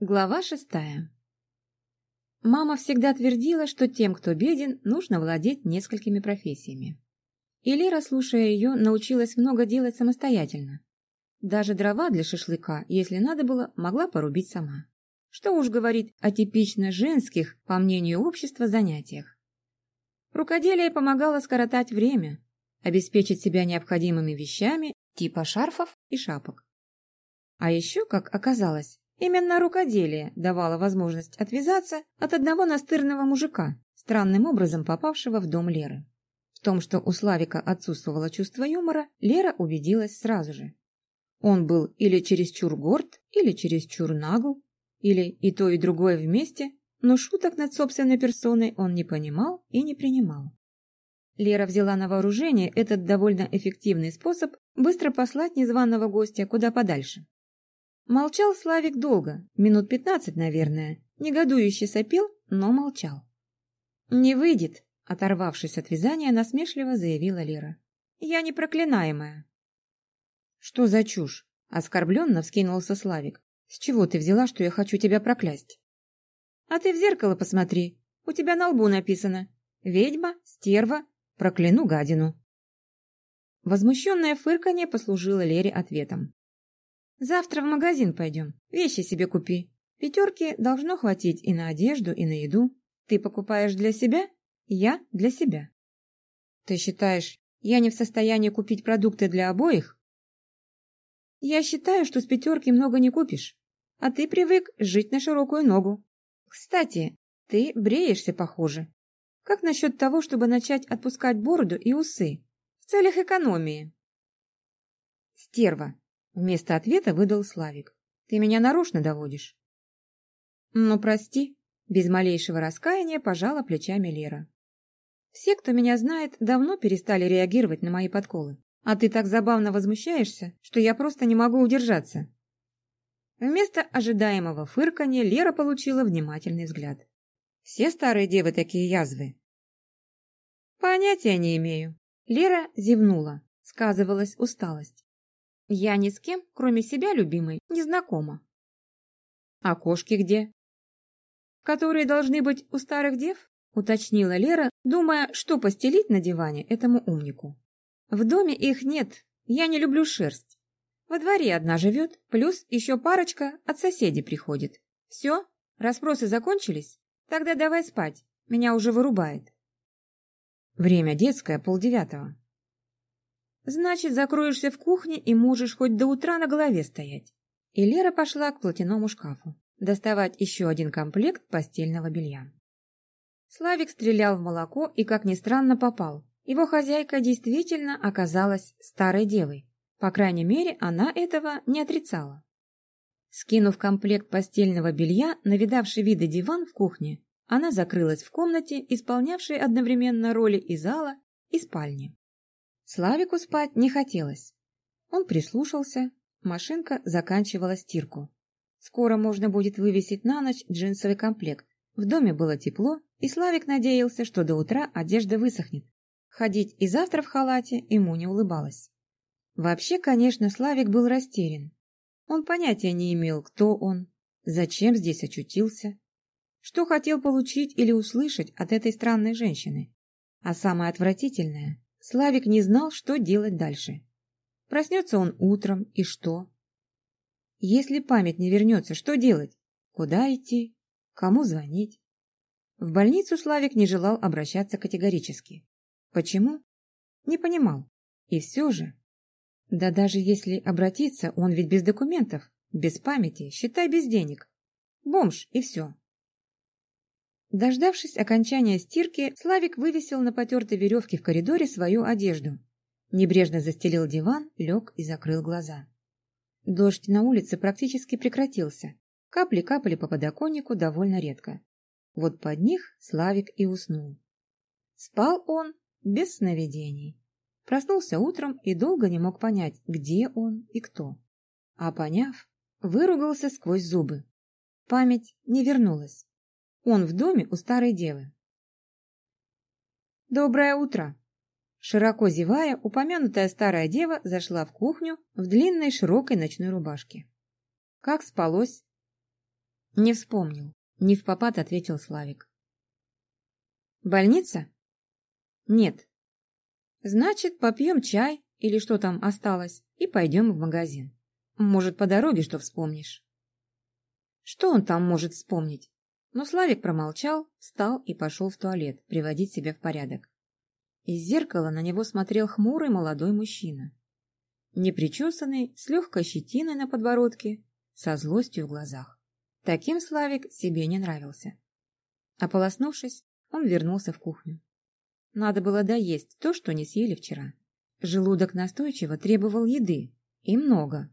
Глава шестая. Мама всегда твердила, что тем, кто беден, нужно владеть несколькими профессиями. И Лера, слушая ее, научилась много делать самостоятельно. Даже дрова для шашлыка, если надо было, могла порубить сама. Что уж говорить о типично женских, по мнению общества, занятиях. Рукоделие помогало скоротать время, обеспечить себя необходимыми вещами типа шарфов и шапок. А еще, как оказалось, Именно рукоделие давало возможность отвязаться от одного настырного мужика, странным образом попавшего в дом Леры. В том, что у Славика отсутствовало чувство юмора, Лера убедилась сразу же. Он был или чересчур горд, или чересчур нагл, или и то, и другое вместе, но шуток над собственной персоной он не понимал и не принимал. Лера взяла на вооружение этот довольно эффективный способ быстро послать незваного гостя куда подальше. Молчал Славик долго, минут пятнадцать, наверное. Негодующе сопел, но молчал. «Не выйдет», — оторвавшись от вязания, насмешливо заявила Лера. «Я не проклинаемая». «Что за чушь?» — оскорбленно вскинулся Славик. «С чего ты взяла, что я хочу тебя проклясть?» «А ты в зеркало посмотри. У тебя на лбу написано. Ведьма, стерва, прокляну гадину». Возмущенное фырканье послужило Лере ответом. Завтра в магазин пойдем, вещи себе купи. Пятерки должно хватить и на одежду, и на еду. Ты покупаешь для себя, я для себя. Ты считаешь, я не в состоянии купить продукты для обоих? Я считаю, что с пятерки много не купишь, а ты привык жить на широкую ногу. Кстати, ты бреешься, похоже. Как насчет того, чтобы начать отпускать бороду и усы в целях экономии? Стерва, Вместо ответа выдал Славик. «Ты меня нарочно доводишь». «Ну, прости», — без малейшего раскаяния пожала плечами Лера. «Все, кто меня знает, давно перестали реагировать на мои подколы. А ты так забавно возмущаешься, что я просто не могу удержаться». Вместо ожидаемого фырканья Лера получила внимательный взгляд. «Все старые девы такие язвы?» «Понятия не имею». Лера зевнула. Сказывалась усталость. Я ни с кем, кроме себя, любимой, не знакома. А кошки где? Которые должны быть у старых дев? Уточнила Лера, думая, что постелить на диване этому умнику. В доме их нет, я не люблю шерсть. Во дворе одна живет, плюс еще парочка от соседей приходит. Все? Расспросы закончились? Тогда давай спать, меня уже вырубает. Время детское, полдевятого. Значит, закроешься в кухне и можешь хоть до утра на голове стоять. И Лера пошла к платяному шкафу, доставать еще один комплект постельного белья. Славик стрелял в молоко и, как ни странно, попал. Его хозяйка действительно оказалась старой девой. По крайней мере, она этого не отрицала. Скинув комплект постельного белья на видавший виды диван в кухне, она закрылась в комнате, исполнявшей одновременно роли и зала, и спальни. Славику спать не хотелось. Он прислушался, машинка заканчивала стирку. Скоро можно будет вывесить на ночь джинсовый комплект. В доме было тепло, и Славик надеялся, что до утра одежда высохнет. Ходить и завтра в халате ему не улыбалось. Вообще, конечно, Славик был растерян. Он понятия не имел, кто он, зачем здесь очутился, что хотел получить или услышать от этой странной женщины. А самое отвратительное, Славик не знал, что делать дальше. Проснется он утром, и что? Если память не вернется, что делать? Куда идти? Кому звонить? В больницу Славик не желал обращаться категорически. Почему? Не понимал. И все же. Да даже если обратиться, он ведь без документов, без памяти, считай без денег. Бомж, и все. Дождавшись окончания стирки, Славик вывесил на потертой веревке в коридоре свою одежду. Небрежно застелил диван, лег и закрыл глаза. Дождь на улице практически прекратился. Капли капали по подоконнику довольно редко. Вот под них Славик и уснул. Спал он без сновидений. Проснулся утром и долго не мог понять, где он и кто. А поняв, выругался сквозь зубы. Память не вернулась. Он в доме у старой девы. «Доброе утро!» Широко зевая, упомянутая старая дева зашла в кухню в длинной широкой ночной рубашке. «Как спалось?» Не вспомнил. Не в попад ответил Славик. Больница? Нет. Значит, попьем чай или что там осталось и пойдем в магазин. Может, по дороге что вспомнишь? Что он там может вспомнить? Но Славик промолчал, встал и пошел в туалет приводить себя в порядок. Из зеркала на него смотрел хмурый молодой мужчина. Непричесанный, с легкой щетиной на подбородке, со злостью в глазах. Таким Славик себе не нравился. Ополоснувшись, он вернулся в кухню. Надо было доесть то, что не съели вчера. Желудок настойчиво требовал еды, и много.